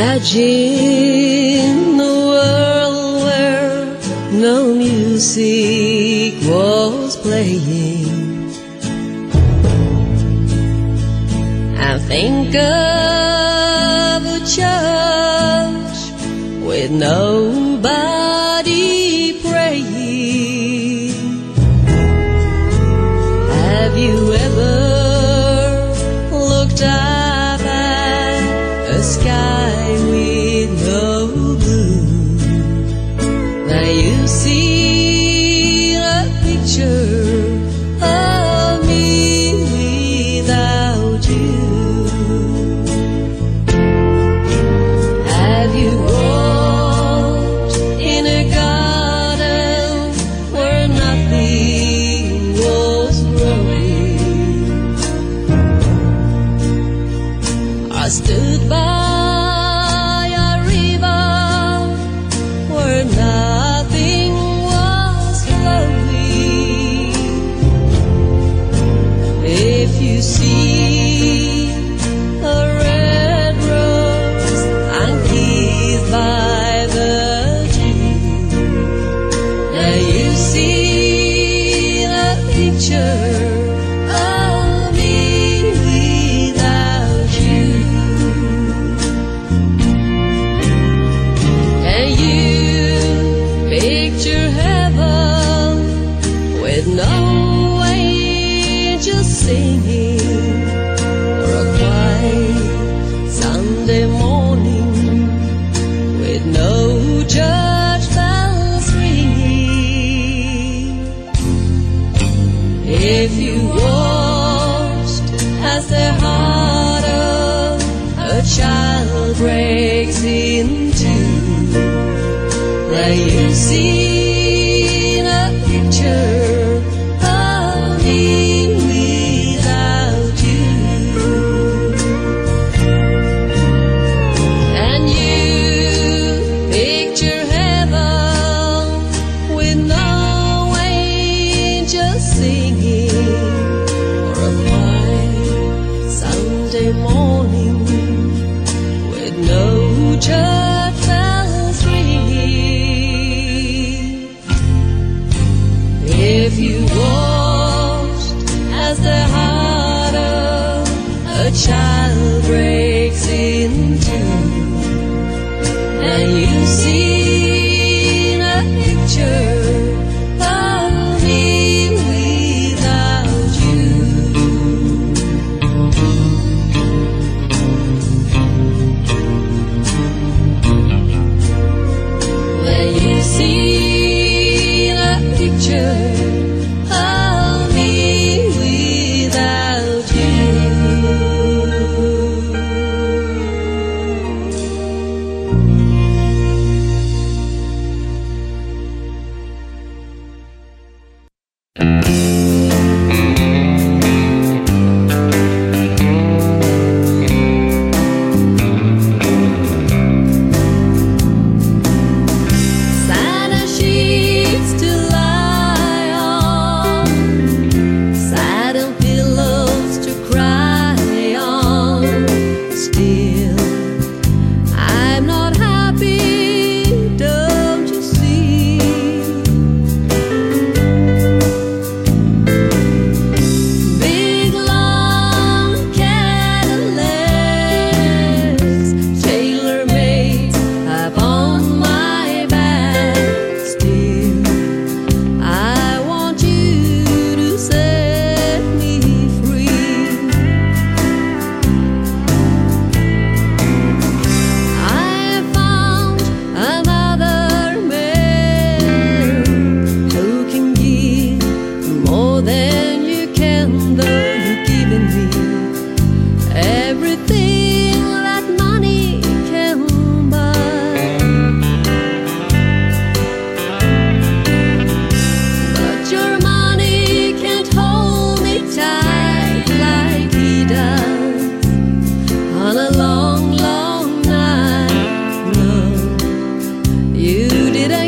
Imagine a world where no music was playing. I think of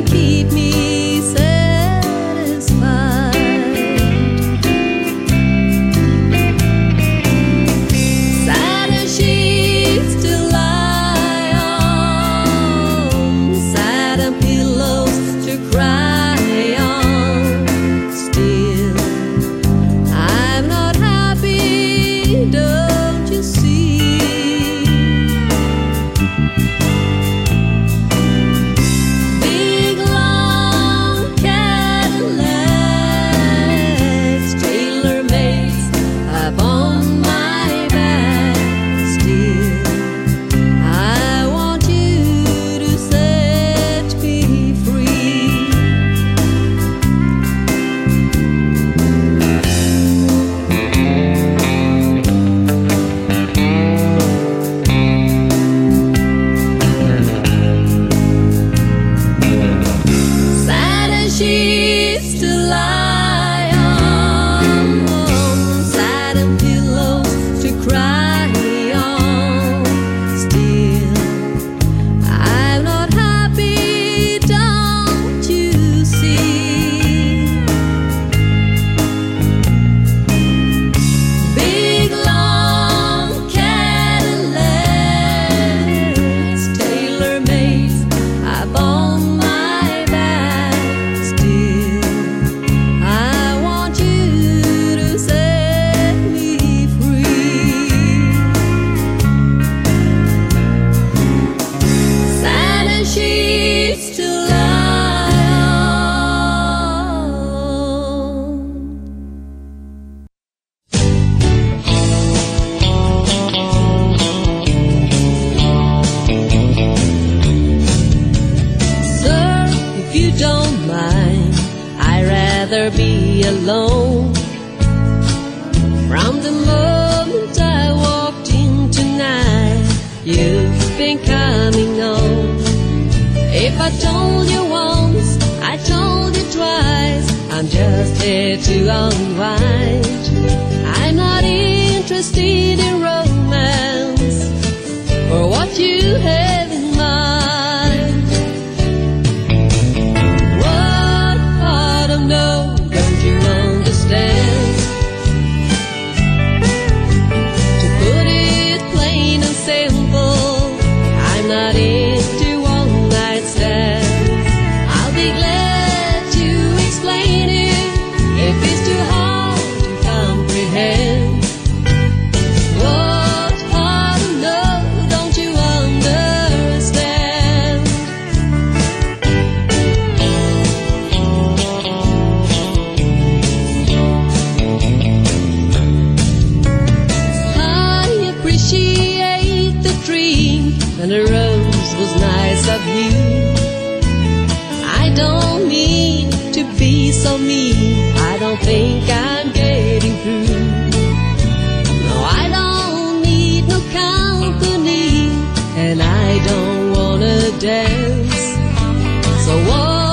keep me don't think I'm getting through. No, I don't need no company, and I don't wanna dance. So what?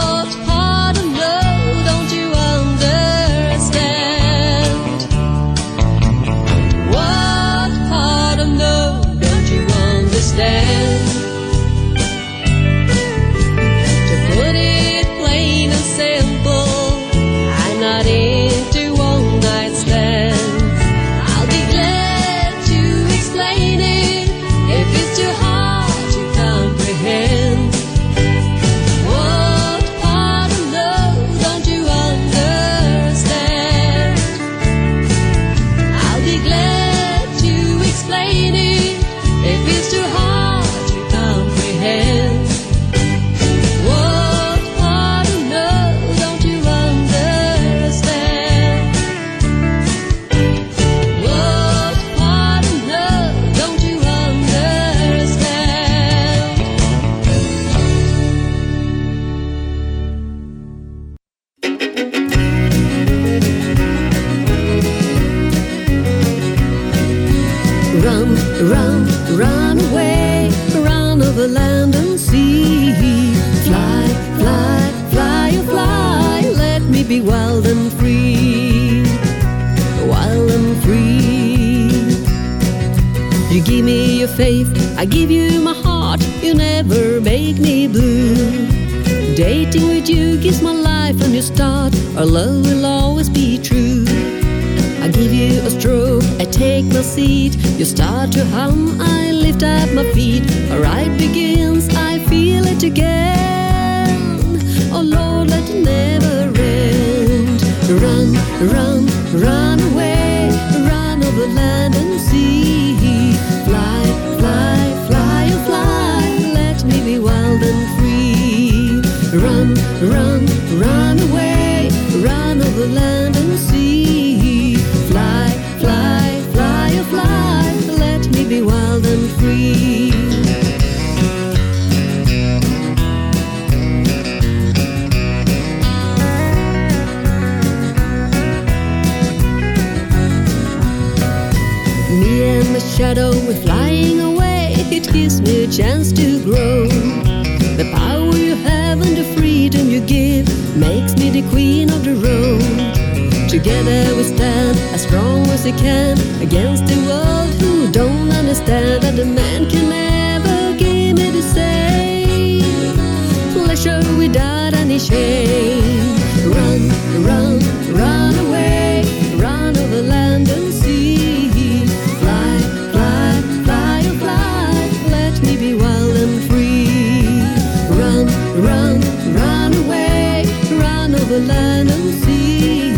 make me blue. Dating with you gives my life a new start. Our love will always be true. I give you a stroke, I take my seat. You start to hum, I lift up my feet. A ride begins, I feel it again. Oh Lord, let it never end. Run, run, run away. Run, run, run away, run over land and sea. Fly, fly, fly, oh fly, let me be wild and free. Me and my shadow, we're flying away. It gives me a chance to grow. The power you have and the freedom you give makes me the queen of the road. Together we stand as strong as we can against the world who don't understand that a man can never give me the same pleasure without any shame. Run, run, run away, run over land run over land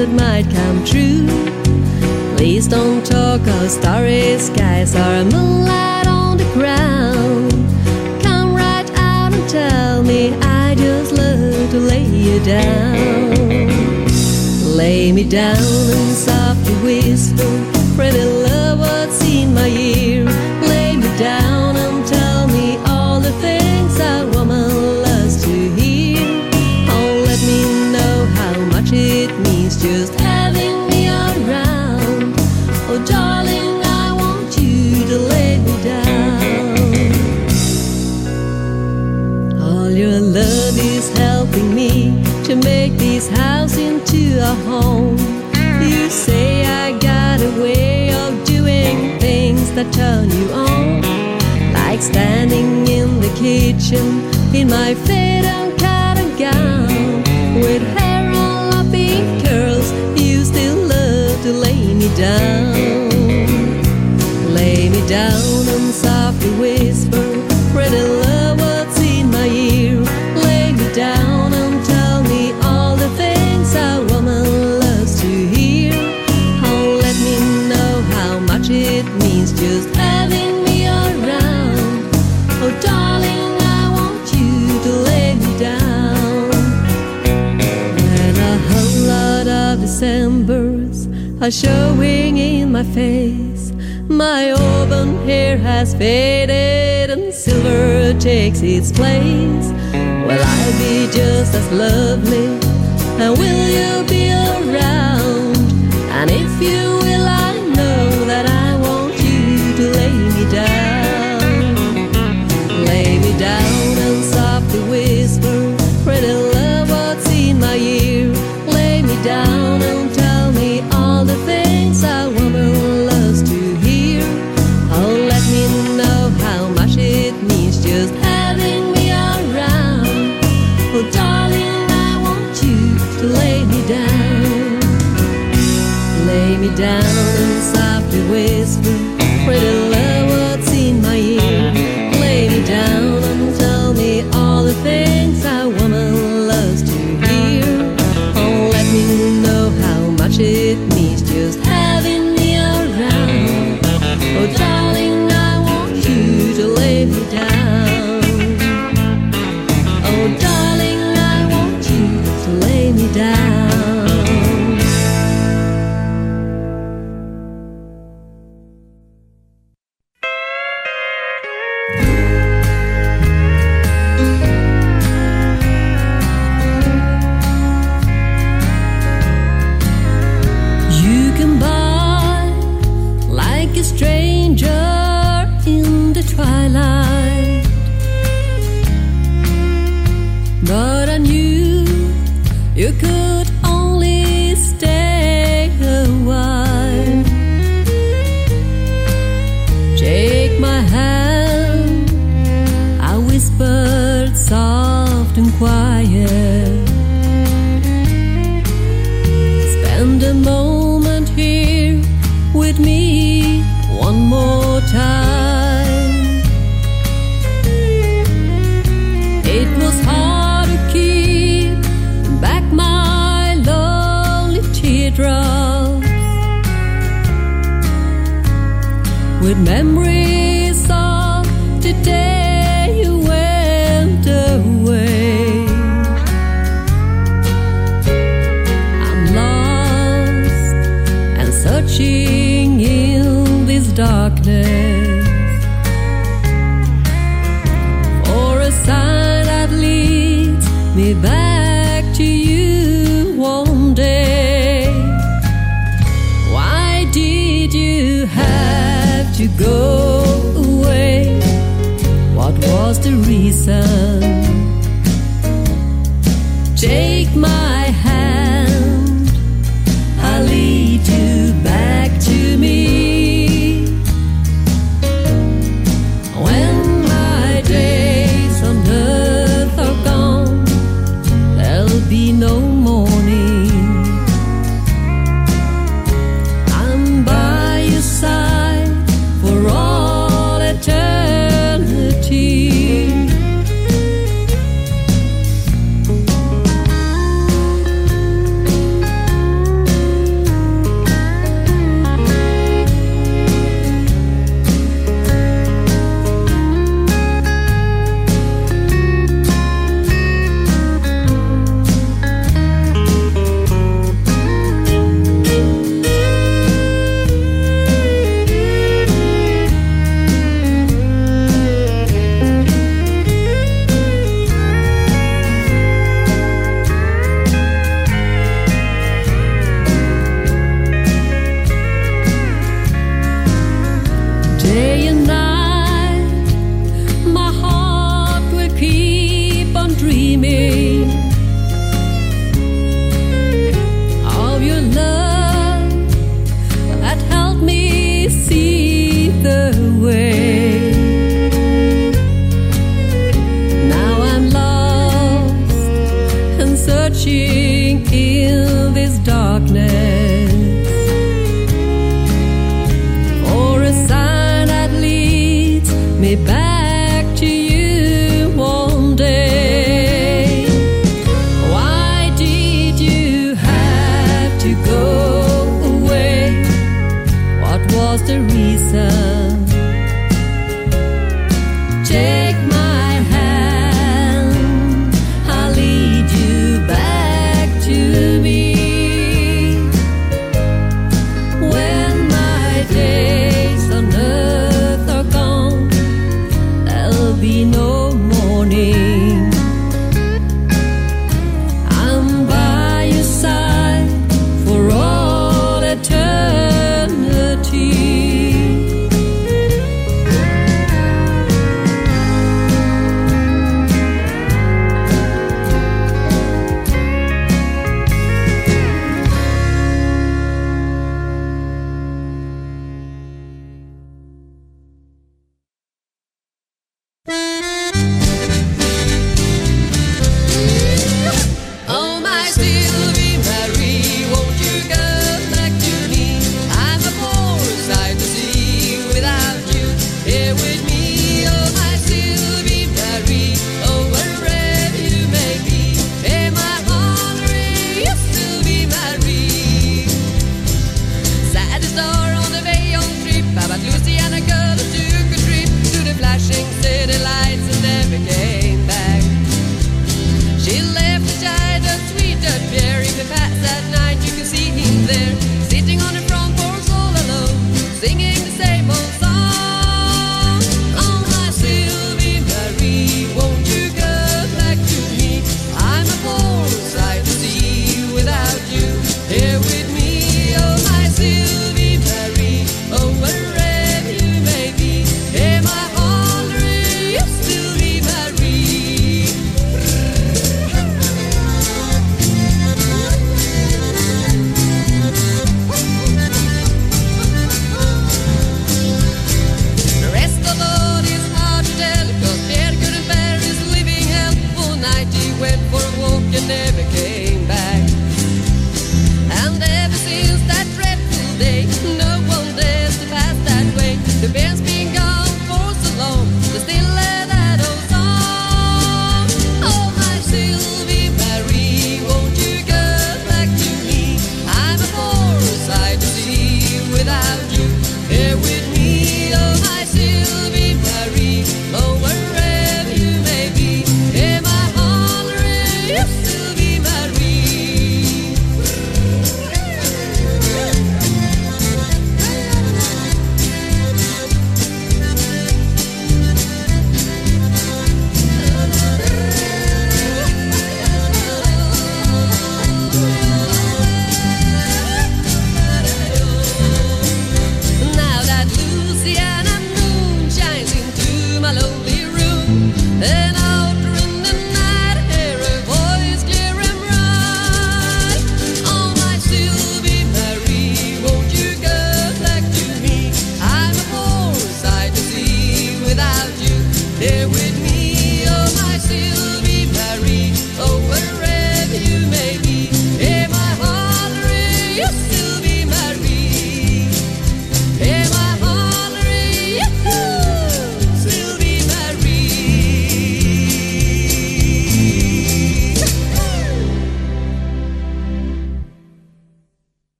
that might come true. Please don't talk of starry skies or moonlight on the ground. Come right out and tell me I just love to lay you down. Lay me down and softly whisper, pretty love what's in my ear. Into a home. You say I got a way of doing things that turn you on. Like standing in the kitchen in my fade and cotton gown. With hair all up in curls, you still love to lay me down. Lay me down are showing in my face. My auburn hair has faded and silver takes its place. Will I be just as lovely? And will you be around? And if you down and softly whisper, pretty love, in my ear? Lay me down and tell me all the things a woman loves to hear. Oh, let me know how much it means. Was the reason? be no morning.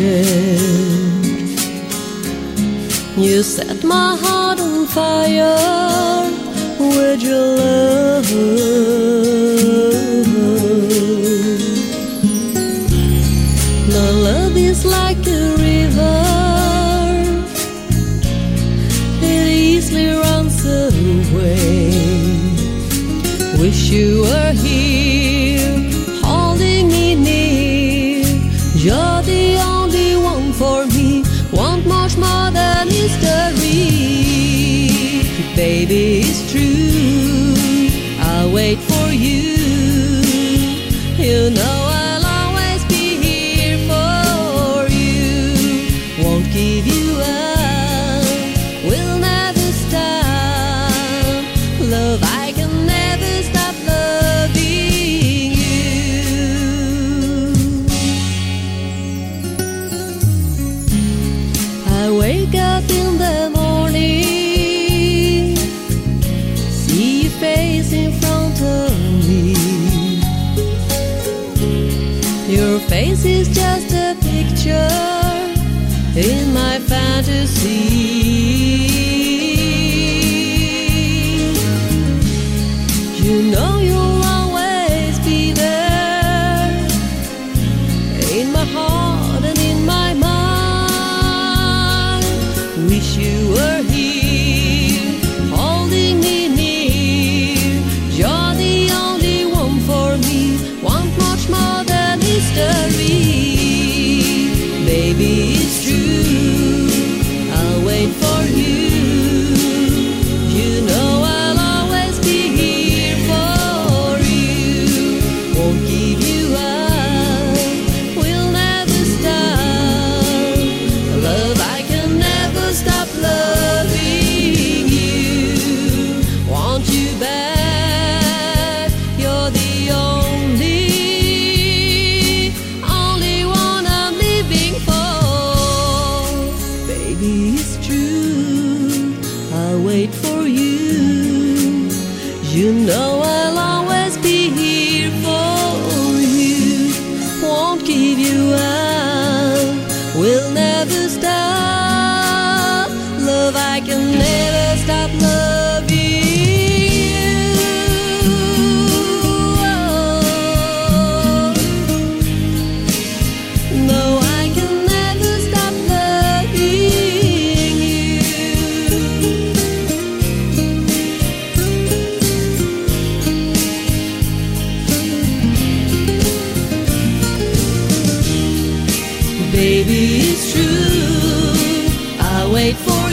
did. You set my heart on fire with your love. My love is like a river, it easily runs away. Wish you were here. You're the only for me want much more than history. Baby, it's true. I'll wait for you. in my fantasy. Maybe it's true. I'll wait for